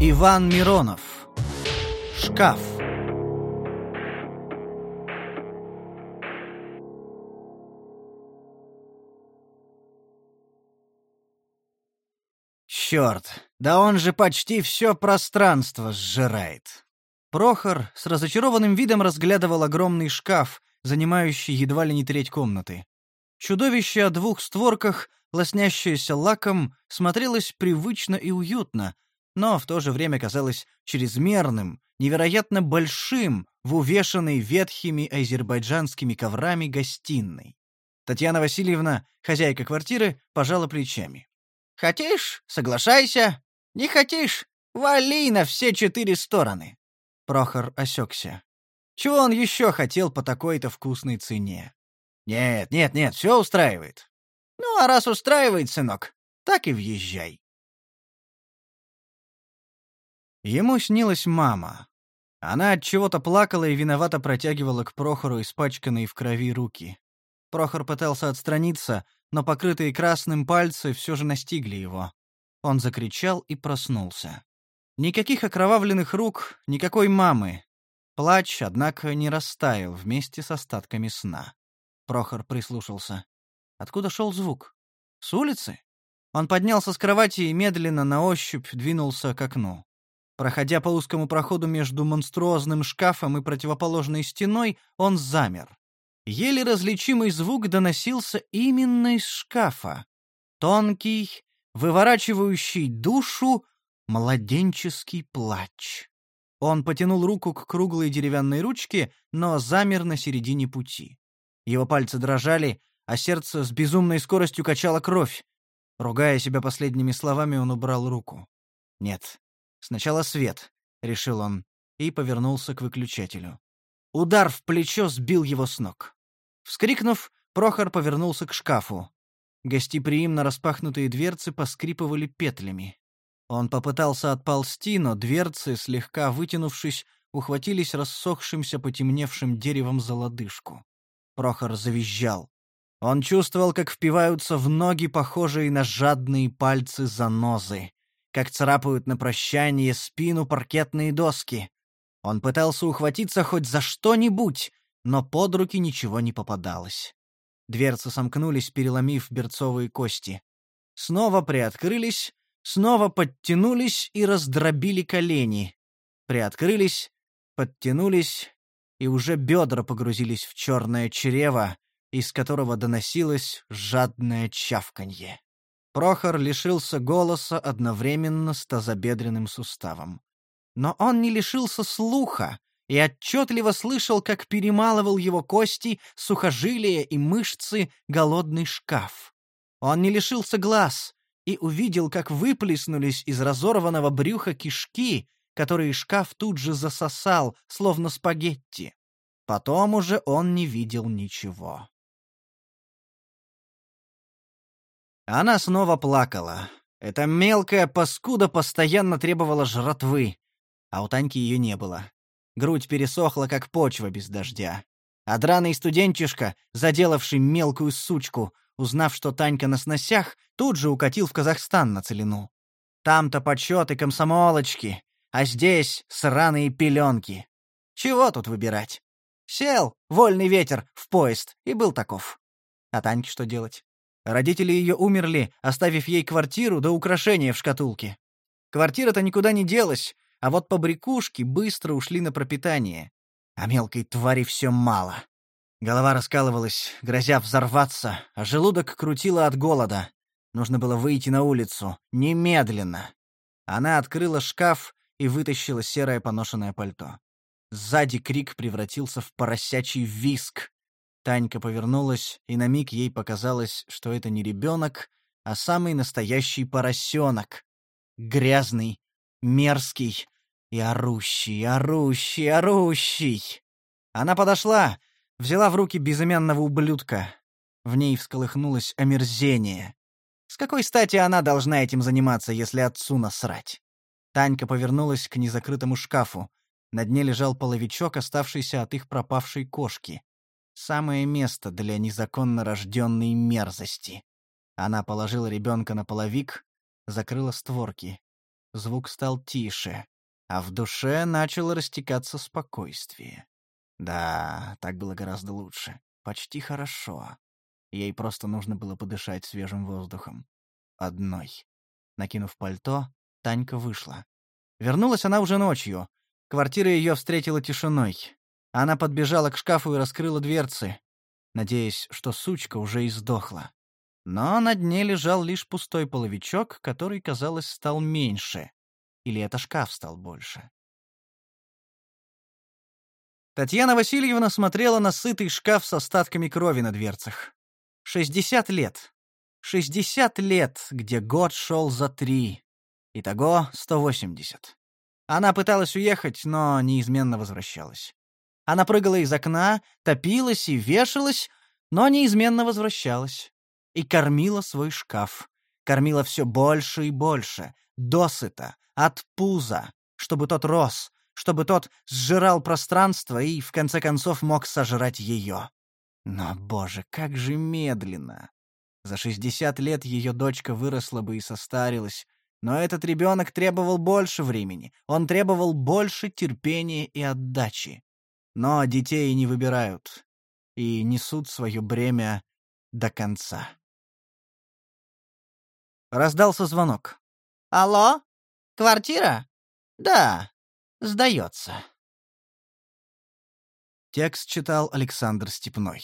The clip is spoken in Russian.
Иван Миронов. Шкаф. Черт, да он же почти все пространство сжирает. Прохор с разочарованным видом разглядывал огромный шкаф, занимающий едва ли не треть комнаты. Чудовище о двух створках, лоснящееся лаком, смотрелось привычно и уютно, но в то же время казалось чрезмерным, невероятно большим в увешанной ветхими азербайджанскими коврами гостиной. Татьяна Васильевна, хозяйка квартиры, пожала плечами. «Хотишь — соглашайся, не хотишь — вали на все четыре стороны». Прохор осекся. Чего он еще хотел по такой-то вкусной цене? Нет, нет, нет, все устраивает. Ну, а раз устраивает, сынок, так и въезжай. Ему снилась мама. Она от чего-то плакала и виновато протягивала к Прохору испачканные в крови руки. Прохор пытался отстраниться, но покрытые красным пальцы все же настигли его. Он закричал и проснулся. Никаких окровавленных рук, никакой мамы, Плач, однако, не растаял вместе с остатками сна. Прохор прислушался. Откуда шел звук? С улицы? Он поднялся с кровати и медленно на ощупь двинулся к окну. Проходя по узкому проходу между монструозным шкафом и противоположной стеной, он замер. Еле различимый звук доносился именно из шкафа. Тонкий, выворачивающий душу, младенческий плач. Он потянул руку к круглой деревянной ручке, но замер на середине пути. Его пальцы дрожали, а сердце с безумной скоростью качало кровь. Ругая себя последними словами, он убрал руку. «Нет, сначала свет», — решил он, и повернулся к выключателю. Удар в плечо сбил его с ног. Вскрикнув, Прохор повернулся к шкафу. Гостеприимно распахнутые дверцы поскрипывали петлями. Он попытался отползти, но дверцы, слегка вытянувшись, ухватились рассохшимся потемневшим деревом за лодыжку. Прохор завизжал. Он чувствовал, как впиваются в ноги похожие на жадные пальцы занозы, как царапают на прощание спину паркетные доски. Он пытался ухватиться хоть за что-нибудь, но под руки ничего не попадалось. Дверцы сомкнулись, переломив берцовые кости. Снова приоткрылись, снова подтянулись и раздробили колени. Приоткрылись, подтянулись, и уже бедра погрузились в черное чрево, из которого доносилось жадное чавканье. Прохор лишился голоса одновременно с тазобедренным суставом. Но он не лишился слуха и отчетливо слышал, как перемалывал его кости, сухожилия и мышцы голодный шкаф. Он не лишился глаз, и увидел, как выплеснулись из разорванного брюха кишки, которые шкаф тут же засосал, словно спагетти. Потом уже он не видел ничего. Она снова плакала. Эта мелкая паскуда постоянно требовала жратвы, а у Таньки ее не было. Грудь пересохла, как почва без дождя. А драный студентишка, заделавший мелкую сучку, узнав, что Танька на сносях, тут же укатил в Казахстан на целину. Там-то почет и комсомолочки, а здесь сраные пеленки. Чего тут выбирать? Сел, вольный ветер, в поезд, и был таков. А Таньке что делать? Родители ее умерли, оставив ей квартиру да украшения в шкатулке. Квартира-то никуда не делась, а вот побрякушки быстро ушли на пропитание. А мелкой твари все мало. Голова раскалывалась, грозя взорваться, а желудок крутило от голода. Нужно было выйти на улицу. Немедленно. Она открыла шкаф и вытащила серое поношенное пальто. Сзади крик превратился в поросячий виск. Танька повернулась, и на миг ей показалось, что это не ребенок, а самый настоящий поросенок. Грязный, мерзкий и орущий, орущий, орущий. Она подошла, Взяла в руки безымянного ублюдка. В ней всколыхнулось омерзение. С какой стати она должна этим заниматься, если отцу насрать? Танька повернулась к незакрытому шкафу. На дне лежал половичок, оставшийся от их пропавшей кошки. Самое место для незаконно рожденной мерзости. Она положила ребенка на половик, закрыла створки. звук стал тише, а в душе начало растекаться спокойствие. Да, так было гораздо лучше. Почти хорошо. Ей просто нужно было подышать свежим воздухом. Одной. Накинув пальто, Танька вышла. Вернулась она уже ночью. Квартира ее встретила тишиной. Она подбежала к шкафу и раскрыла дверцы, надеясь, что сучка уже издохла. Но на дне лежал лишь пустой половичок, который, казалось, стал меньше. Или это шкаф стал больше. Татьяна Васильевна смотрела на сытый шкаф с остатками крови на дверцах. Шестьдесят лет. Шестьдесят лет, где год шел за три. Итого сто восемьдесят. Она пыталась уехать, но неизменно возвращалась. Она прыгала из окна, топилась и вешалась, но неизменно возвращалась. И кормила свой шкаф. Кормила все больше и больше, досыта, от пуза, чтобы тот рос, чтобы тот сжирал пространство и, в конце концов, мог сожрать ее. Но, боже, как же медленно! За шестьдесят лет ее дочка выросла бы и состарилась, но этот ребенок требовал больше времени, он требовал больше терпения и отдачи. Но детей не выбирают и несут свое бремя до конца. Раздался звонок. «Алло? Квартира?» «Да, сдается». Текст читал Александр Степной.